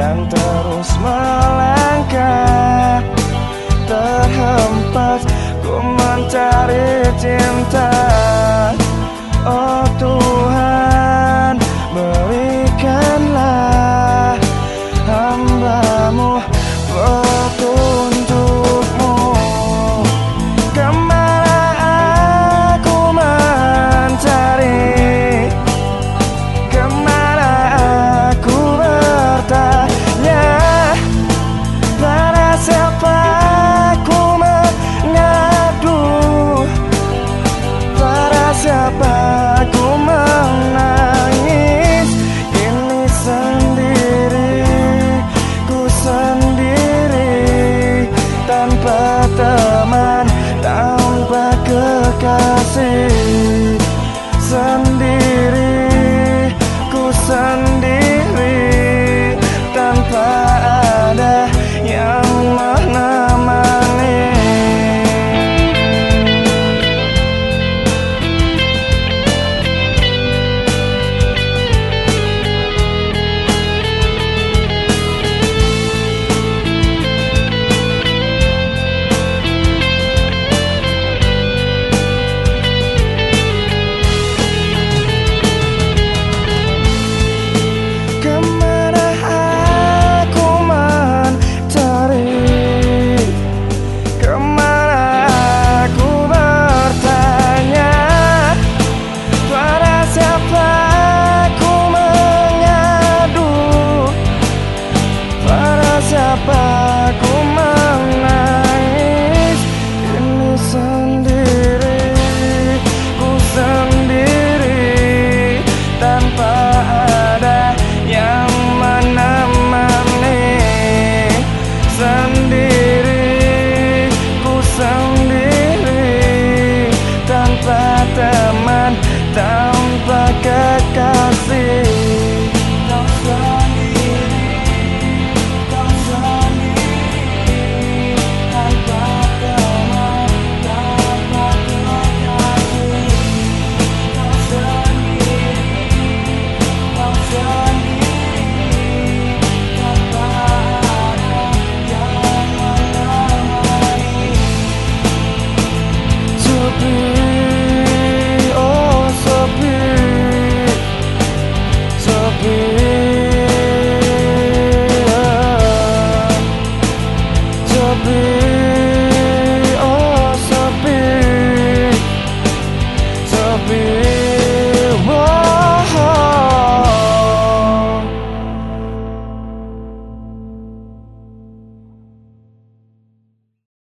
dan terus melangkah. Terhempas ku mencari cinta. Oh. without